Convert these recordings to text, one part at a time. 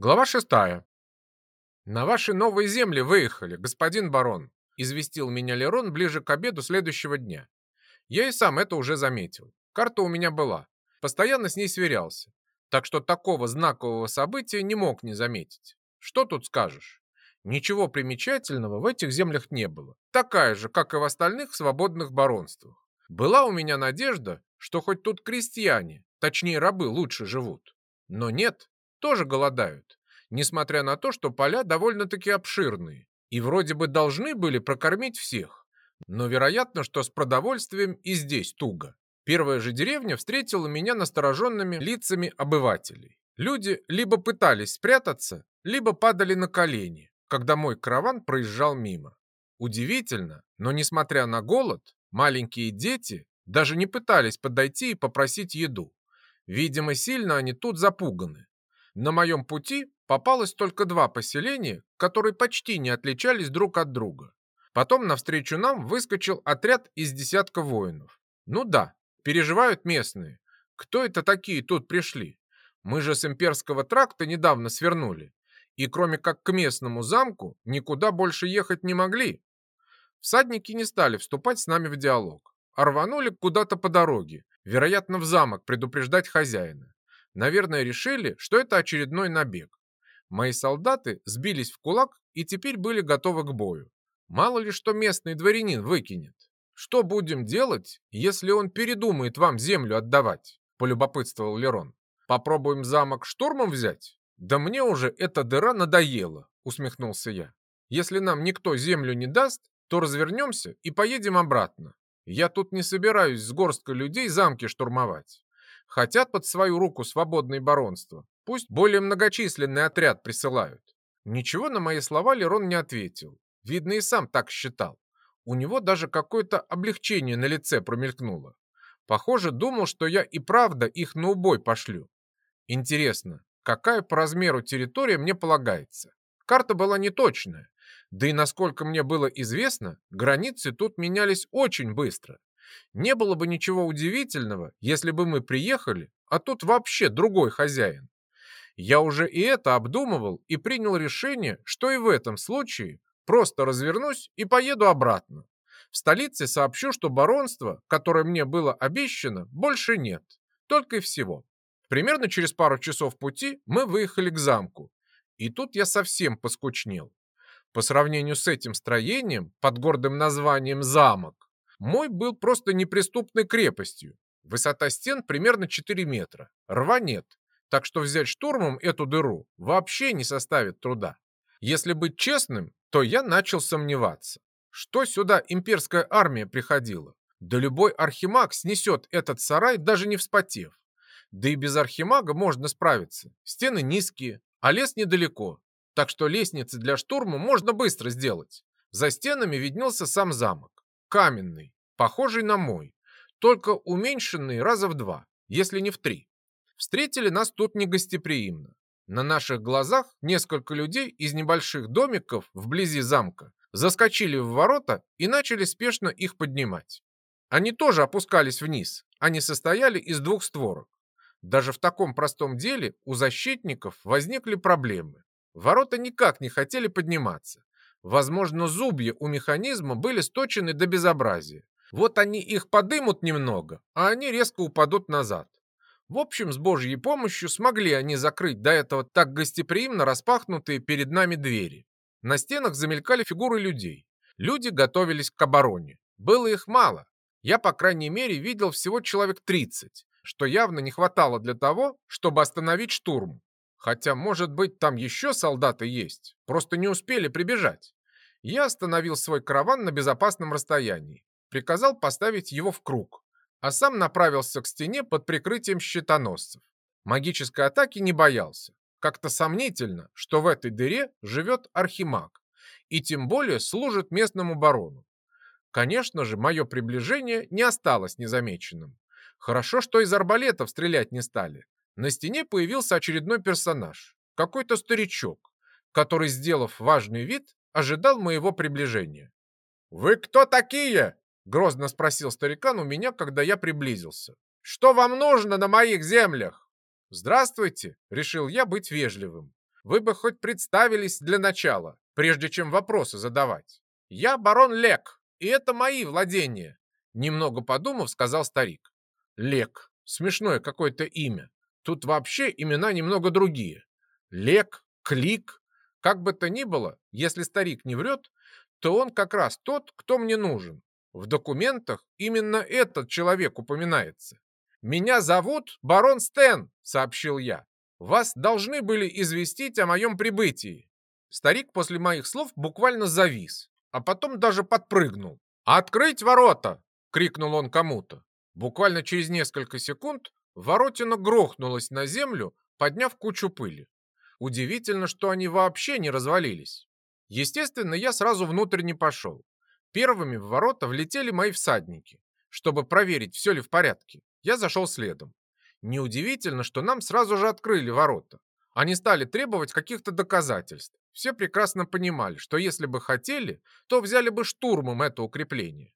Глава шестая. «На ваши новые земли выехали, господин барон», известил меня Лерон ближе к обеду следующего дня. Я и сам это уже заметил. Карта у меня была. Постоянно с ней сверялся. Так что такого знакового события не мог не заметить. Что тут скажешь? Ничего примечательного в этих землях не было. Такая же, как и в остальных свободных баронствах. Была у меня надежда, что хоть тут крестьяне, точнее рабы, лучше живут. Но нет, тоже голодают, несмотря на то, что поля довольно-таки обширные и вроде бы должны были прокормить всех. Но вероятно, что с продовольствием и здесь туго. Первая же деревня встретила меня настороженными лицами обывателей. Люди либо пытались спрятаться, либо падали на колени, когда мой караван проезжал мимо. Удивительно, но несмотря на голод, маленькие дети даже не пытались подойти и попросить еду. Видимо, сильно они тут запуганы. На моем пути попалось только два поселения, которые почти не отличались друг от друга. Потом навстречу нам выскочил отряд из десятка воинов. Ну да, переживают местные. Кто это такие тут пришли? Мы же с имперского тракта недавно свернули. И кроме как к местному замку, никуда больше ехать не могли. Всадники не стали вступать с нами в диалог, а рванули куда-то по дороге, вероятно, в замок предупреждать хозяина. Наверное, решили, что это очередной набег. Мои солдаты сбились в кулак и теперь были готовы к бою. Мало ли что местный дворянин выкинет. Что будем делать, если он передумает вам землю отдавать? Полюбопытствовал Лерон. Попробуем замок штурмом взять? Да мне уже эта дыра надоела, усмехнулся я. Если нам никто землю не даст, то развернемся и поедем обратно. Я тут не собираюсь с горсткой людей замки штурмовать. Хотят под свою руку свободное баронство. Пусть более многочисленный отряд присылают. Ничего на мои слова Лерон не ответил. Видно, и сам так считал. У него даже какое-то облегчение на лице промелькнуло. Похоже, думал, что я и правда их на убой пошлю. Интересно, какая по размеру территория мне полагается? Карта была неточная. Да и насколько мне было известно, границы тут менялись очень быстро. Не было бы ничего удивительного, если бы мы приехали, а тут вообще другой хозяин. Я уже и это обдумывал и принял решение, что и в этом случае просто развернусь и поеду обратно. В столице сообщу, что баронство, которое мне было обещано, больше нет. Только и всего. Примерно через пару часов пути мы выехали к замку. И тут я совсем поскучнел. По сравнению с этим строением под гордым названием «замок», мой был просто неприступной крепостью. Высота стен примерно 4 метра. Рва нет. Так что взять штурмом эту дыру вообще не составит труда. Если быть честным, то я начал сомневаться. Что сюда имперская армия приходила? Да любой архимаг снесет этот сарай, даже не вспотев. Да и без архимага можно справиться. Стены низкие, а лес недалеко. Так что лестницы для штурма можно быстро сделать. За стенами виднелся сам замок каменный, похожий на мой, только уменьшенный раза в два, если не в три. Встретили нас тут негостеприимно. На наших глазах несколько людей из небольших домиков вблизи замка заскочили в ворота и начали спешно их поднимать. Они тоже опускались вниз, они состояли из двух створок. Даже в таком простом деле у защитников возникли проблемы. Ворота никак не хотели подниматься. Возможно, зубья у механизма были сточены до безобразия. Вот они их подымут немного, а они резко упадут назад. В общем, с Божьей помощью смогли они закрыть до этого так гостеприимно распахнутые перед нами двери. На стенах замелькали фигуры людей. Люди готовились к обороне. Было их мало. Я, по крайней мере, видел всего человек 30, что явно не хватало для того, чтобы остановить штурм. Хотя, может быть, там еще солдаты есть, просто не успели прибежать. Я остановил свой караван на безопасном расстоянии, приказал поставить его в круг, а сам направился к стене под прикрытием щитоносцев. Магической атаки не боялся. Как-то сомнительно, что в этой дыре живет архимаг, и тем более служит местному барону. Конечно же, мое приближение не осталось незамеченным. Хорошо, что из арбалетов стрелять не стали. На стене появился очередной персонаж, какой-то старичок, который, сделав важный вид, ожидал моего приближения. «Вы кто такие?» — грозно спросил старикан у меня, когда я приблизился. «Что вам нужно на моих землях?» «Здравствуйте!» — решил я быть вежливым. Вы бы хоть представились для начала, прежде чем вопросы задавать. Я барон Лек, и это мои владения. Немного подумав, сказал старик. Лек. Смешное какое-то имя. Тут вообще имена немного другие. Лек, Клик. Как бы то ни было, если старик не врет, то он как раз тот, кто мне нужен. В документах именно этот человек упоминается. «Меня зовут барон Стэн», — сообщил я. «Вас должны были известить о моем прибытии». Старик после моих слов буквально завис, а потом даже подпрыгнул. «Открыть ворота!» — крикнул он кому-то. Буквально через несколько секунд воротина грохнулась на землю, подняв кучу пыли. Удивительно, что они вообще не развалились. Естественно, я сразу внутрь не пошел. Первыми в ворота влетели мои всадники. Чтобы проверить, все ли в порядке, я зашел следом. Неудивительно, что нам сразу же открыли ворота. Они стали требовать каких-то доказательств. Все прекрасно понимали, что если бы хотели, то взяли бы штурмом это укрепление.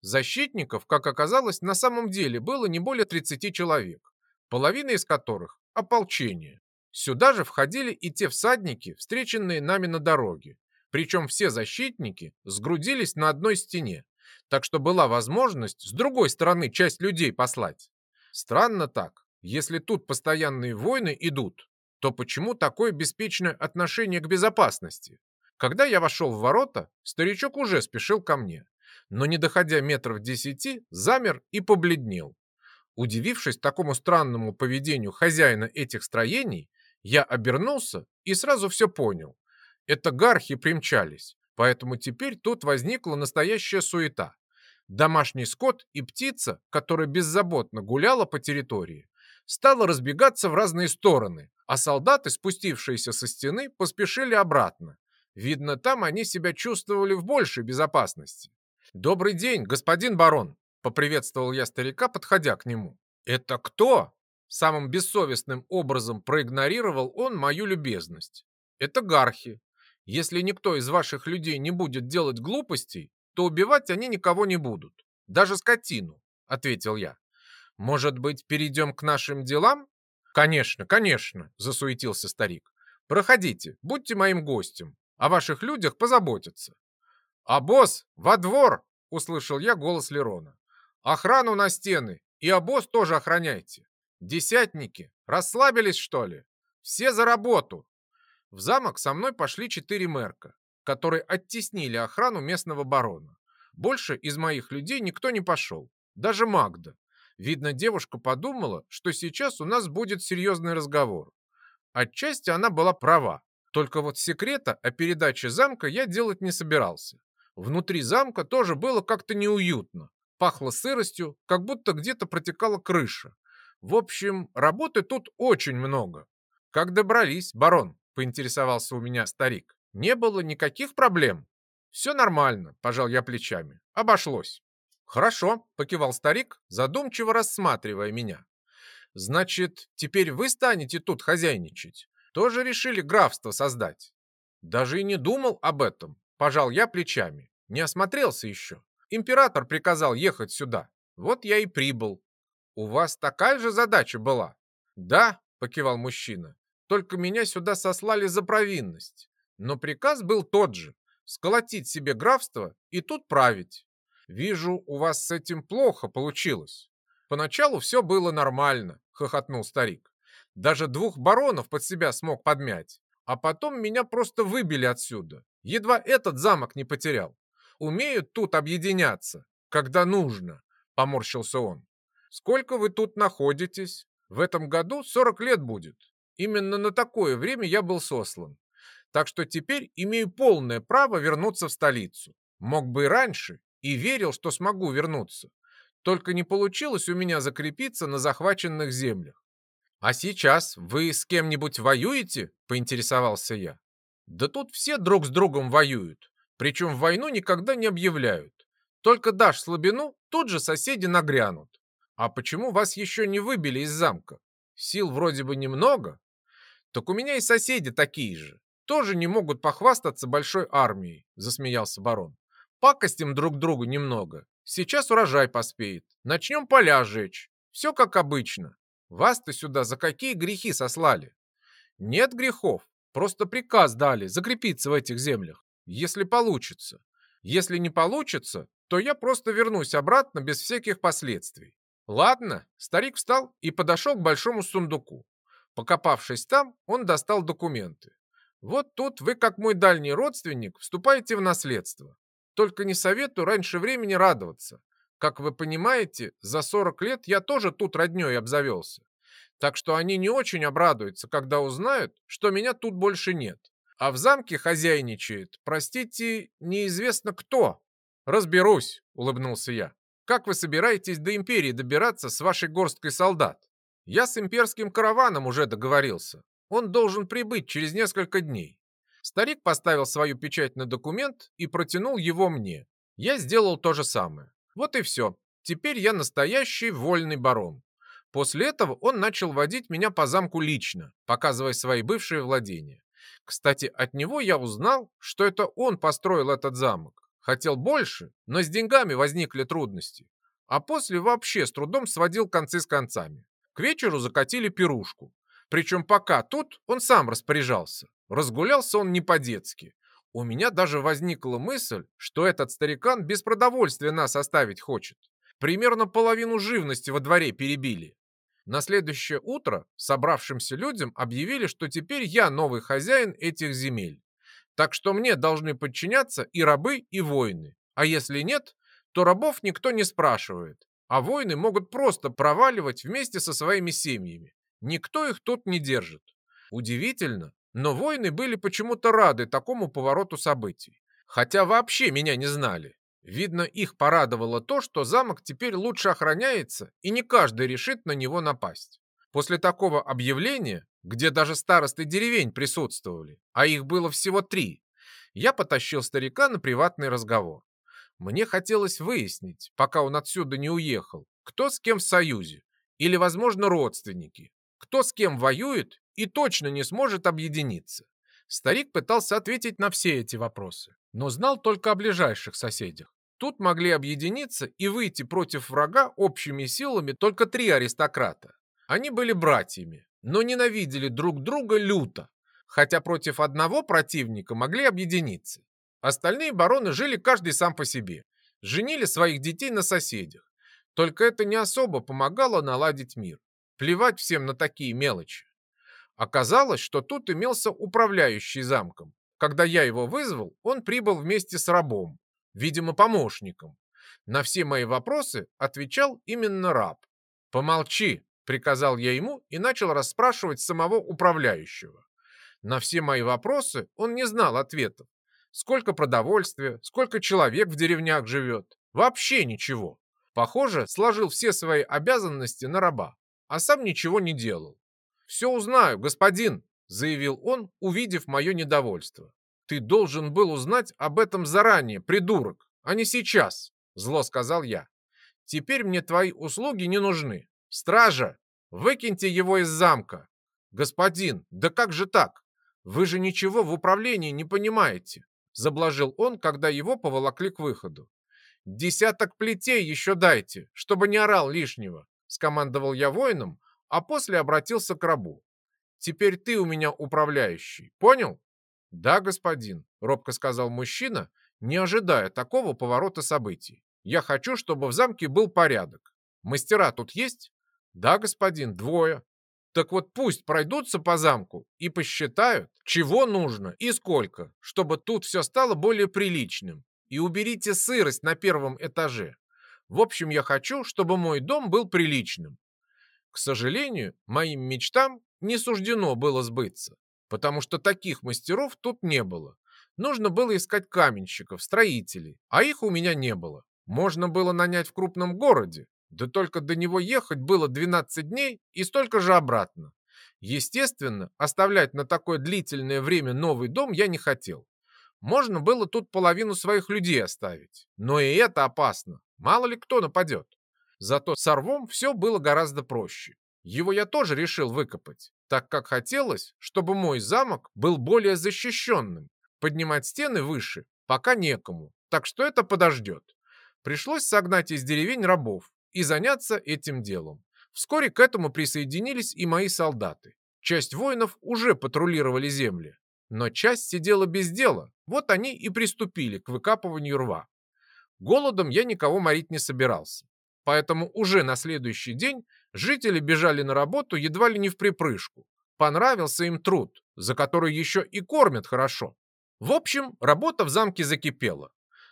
Защитников, как оказалось, на самом деле было не более 30 человек, половина из которых – ополчение. Сюда же входили и те всадники, встреченные нами на дороге. Причем все защитники сгрудились на одной стене, так что была возможность с другой стороны часть людей послать. Странно так. Если тут постоянные войны идут, то почему такое беспечное отношение к безопасности? Когда я вошел в ворота, старичок уже спешил ко мне, но не доходя метров десяти, замер и побледнел. Удивившись такому странному поведению хозяина этих строений, я обернулся и сразу все понял. Это гархи примчались, поэтому теперь тут возникла настоящая суета. Домашний скот и птица, которая беззаботно гуляла по территории, стала разбегаться в разные стороны, а солдаты, спустившиеся со стены, поспешили обратно. Видно, там они себя чувствовали в большей безопасности. «Добрый день, господин барон!» — поприветствовал я старика, подходя к нему. «Это кто?» Самым бессовестным образом проигнорировал он мою любезность. «Это гархи. Если никто из ваших людей не будет делать глупостей, то убивать они никого не будут. Даже скотину», — ответил я. «Может быть, перейдем к нашим делам?» «Конечно, конечно», — засуетился старик. «Проходите, будьте моим гостем. О ваших людях позаботятся». «А босс, во двор!» — услышал я голос Лерона. «Охрану на стены и обоз тоже охраняйте. Десятники, расслабились, что ли? Все за работу!» В замок со мной пошли четыре мерка, которые оттеснили охрану местного барона. Больше из моих людей никто не пошел, даже Магда. Видно, девушка подумала, что сейчас у нас будет серьезный разговор. Отчасти она была права. Только вот секрета о передаче замка я делать не собирался. Внутри замка тоже было как-то неуютно. Пахло сыростью, как будто где-то протекала крыша. В общем, работы тут очень много. Как добрались, барон? Поинтересовался у меня старик. Не было никаких проблем. Все нормально, пожал я плечами. Обошлось. «Хорошо», — покивал старик, задумчиво рассматривая меня. «Значит, теперь вы станете тут хозяйничать? Тоже решили графство создать?» «Даже и не думал об этом», — пожал я плечами. «Не осмотрелся еще. Император приказал ехать сюда. Вот я и прибыл». «У вас такая же задача была?» «Да», — покивал мужчина. «Только меня сюда сослали за провинность. Но приказ был тот же — сколотить себе графство и тут править. «Вижу, у вас с этим плохо получилось». «Поначалу все было нормально», — хохотнул старик. «Даже двух баронов под себя смог подмять. А потом меня просто выбили отсюда. Едва этот замок не потерял. Умеют тут объединяться, когда нужно», — поморщился он. «Сколько вы тут находитесь? В этом году 40 лет будет. Именно на такое время я был сослан. Так что теперь имею полное право вернуться в столицу. Мог бы и раньше, и верил, что смогу вернуться. Только не получилось у меня закрепиться на захваченных землях. «А сейчас вы с кем-нибудь воюете?» – поинтересовался я. «Да тут все друг с другом воюют, причем войну никогда не объявляют. Только дашь слабину, тут же соседи нагрянут. А почему вас еще не выбили из замка? Сил вроде бы немного. Так у меня и соседи такие же. Тоже не могут похвастаться большой армией», – засмеялся барон. Пакостим друг другу немного. Сейчас урожай поспеет. Начнем поля жечь. Все как обычно. Вас-то сюда за какие грехи сослали? Нет грехов. Просто приказ дали закрепиться в этих землях, если получится. Если не получится, то я просто вернусь обратно без всяких последствий. Ладно, старик встал и подошел к большому сундуку. Покопавшись там, он достал документы. Вот тут вы, как мой дальний родственник, вступаете в наследство. Только не советую раньше времени радоваться. Как вы понимаете, за 40 лет я тоже тут роднёй обзавелся. Так что они не очень обрадуются, когда узнают, что меня тут больше нет. А в замке хозяйничает, простите, неизвестно кто. Разберусь, улыбнулся я. Как вы собираетесь до империи добираться с вашей горсткой солдат? Я с имперским караваном уже договорился. Он должен прибыть через несколько дней. Старик поставил свою печать на документ и протянул его мне. Я сделал то же самое. Вот и все. Теперь я настоящий вольный барон. После этого он начал водить меня по замку лично, показывая свои бывшие владения. Кстати, от него я узнал, что это он построил этот замок. Хотел больше, но с деньгами возникли трудности. А после вообще с трудом сводил концы с концами. К вечеру закатили пирушку. Причем пока тут он сам распоряжался. Разгулялся он не по-детски. У меня даже возникла мысль, что этот старикан без продовольствия нас оставить хочет. Примерно половину живности во дворе перебили. На следующее утро собравшимся людям объявили, что теперь я новый хозяин этих земель. Так что мне должны подчиняться и рабы, и воины. А если нет, то рабов никто не спрашивает, а воины могут просто проваливать вместе со своими семьями. Никто их тут не держит. Удивительно, но воины были почему-то рады такому повороту событий. Хотя вообще меня не знали. Видно, их порадовало то, что замок теперь лучше охраняется, и не каждый решит на него напасть. После такого объявления, где даже старосты деревень присутствовали, а их было всего три, я потащил старика на приватный разговор. Мне хотелось выяснить, пока он отсюда не уехал, кто с кем в союзе, или, возможно, родственники, кто с кем воюет и точно не сможет объединиться. Старик пытался ответить на все эти вопросы, но знал только о ближайших соседях. Тут могли объединиться и выйти против врага общими силами только три аристократа. Они были братьями, но ненавидели друг друга люто, хотя против одного противника могли объединиться. Остальные бароны жили каждый сам по себе, женили своих детей на соседях. Только это не особо помогало наладить мир. Плевать всем на такие мелочи. Оказалось, что тут имелся управляющий замком. Когда я его вызвал, он прибыл вместе с рабом, видимо, помощником. На все мои вопросы отвечал именно раб. «Помолчи», — приказал я ему и начал расспрашивать самого управляющего. На все мои вопросы он не знал ответов. Сколько продовольствия, сколько человек в деревнях живет. Вообще ничего. Похоже, сложил все свои обязанности на раба, а сам ничего не делал. «Все узнаю, господин», — заявил он, увидев мое недовольство. «Ты должен был узнать об этом заранее, придурок, а не сейчас», — зло сказал я. «Теперь мне твои услуги не нужны. Стража, выкиньте его из замка». «Господин, да как же так? Вы же ничего в управлении не понимаете», — заблажил он, когда его поволокли к выходу. «Десяток плетей еще дайте, чтобы не орал лишнего», — скомандовал я воинам, а после обратился к рабу. «Теперь ты у меня управляющий, понял?» «Да, господин», — робко сказал мужчина, не ожидая такого поворота событий. «Я хочу, чтобы в замке был порядок. Мастера тут есть?» «Да, господин, двое». «Так вот пусть пройдутся по замку и посчитают, чего нужно и сколько, чтобы тут все стало более приличным. И уберите сырость на первом этаже. В общем, я хочу, чтобы мой дом был приличным, к сожалению, моим мечтам не суждено было сбыться, потому что таких мастеров тут не было. Нужно было искать каменщиков, строителей, а их у меня не было. Можно было нанять в крупном городе, да только до него ехать было 12 дней и столько же обратно. Естественно, оставлять на такое длительное время новый дом я не хотел. Можно было тут половину своих людей оставить, но и это опасно, мало ли кто нападет. Зато с Орвом все было гораздо проще. Его я тоже решил выкопать, так как хотелось, чтобы мой замок был более защищенным. Поднимать стены выше пока некому, так что это подождет. Пришлось согнать из деревень рабов и заняться этим делом. Вскоре к этому присоединились и мои солдаты. Часть воинов уже патрулировали земли, Но часть сидела без дела, вот они и приступили к выкапыванию рва. Голодом я никого морить не собирался. Поэтому уже на следующий день жители бежали на работу едва ли не в припрыжку. Понравился им труд, за который еще и кормят хорошо. В общем, работа в замке закипела.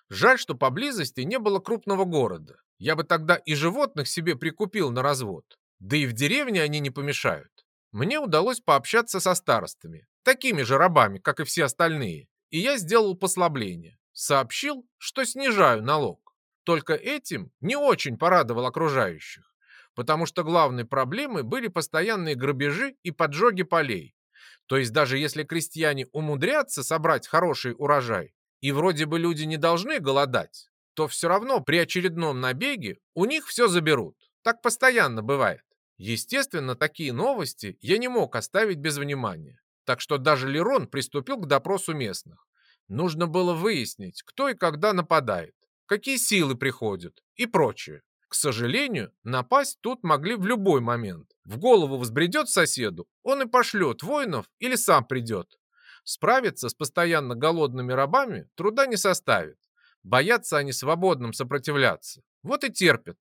Жаль, что поблизости не было крупного города. Я бы тогда и животных себе прикупил на развод. Да и в деревне они не помешают. Мне удалось пообщаться со старостами, такими же рабами, как и все остальные, и я сделал послабление. Сообщил, что снижаю налог. Только этим не очень порадовал окружающих, потому что главной проблемой были постоянные грабежи и поджоги полей. То есть даже если крестьяне умудрятся собрать хороший урожай, и вроде бы люди не должны голодать, то все равно при очередном набеге у них все заберут. Так постоянно бывает. Естественно, такие новости я не мог оставить без внимания. Так что даже Лерон приступил к допросу местных. Нужно было выяснить, кто и когда нападает, какие силы приходят и прочее. К сожалению, напасть тут могли в любой момент. В голову взбредет соседу, он и пошлет воинов или сам придет. Справиться с постоянно голодными рабами труда не составит. Боятся они свободным сопротивляться. Вот и терпят.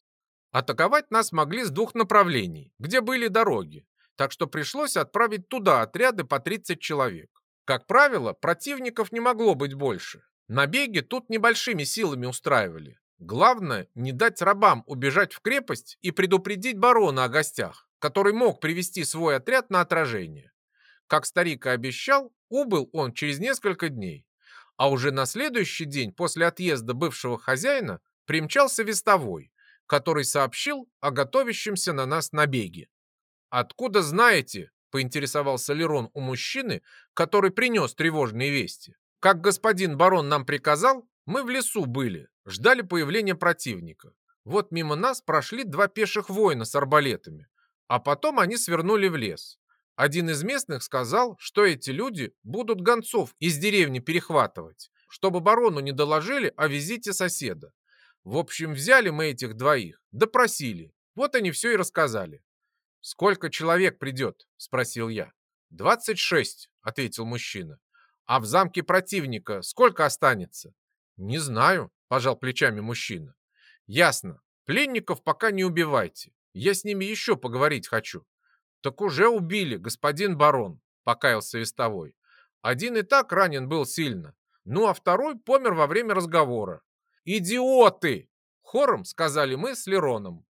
Атаковать нас могли с двух направлений, где были дороги. Так что пришлось отправить туда отряды по 30 человек. Как правило, противников не могло быть больше. Набеги тут небольшими силами устраивали. Главное, не дать рабам убежать в крепость и предупредить барона о гостях, который мог привести свой отряд на отражение. Как старик и обещал, убыл он через несколько дней. А уже на следующий день после отъезда бывшего хозяина примчался вестовой, который сообщил о готовящемся на нас набеге. «Откуда знаете?» — поинтересовался Лерон у мужчины, который принес тревожные вести. «Как господин барон нам приказал, мы в лесу были, ждали появления противника. Вот мимо нас прошли два пеших воина с арбалетами, а потом они свернули в лес. Один из местных сказал, что эти люди будут гонцов из деревни перехватывать, чтобы барону не доложили о визите соседа. В общем, взяли мы этих двоих, допросили. Вот они все и рассказали. «Сколько человек придет?» – спросил я. «Двадцать шесть», – ответил мужчина. «А в замке противника сколько останется?» «Не знаю», – пожал плечами мужчина. «Ясно. Пленников пока не убивайте. Я с ними еще поговорить хочу». «Так уже убили, господин барон», – покаялся вестовой. «Один и так ранен был сильно, ну а второй помер во время разговора». «Идиоты!» – хором сказали мы с Лероном.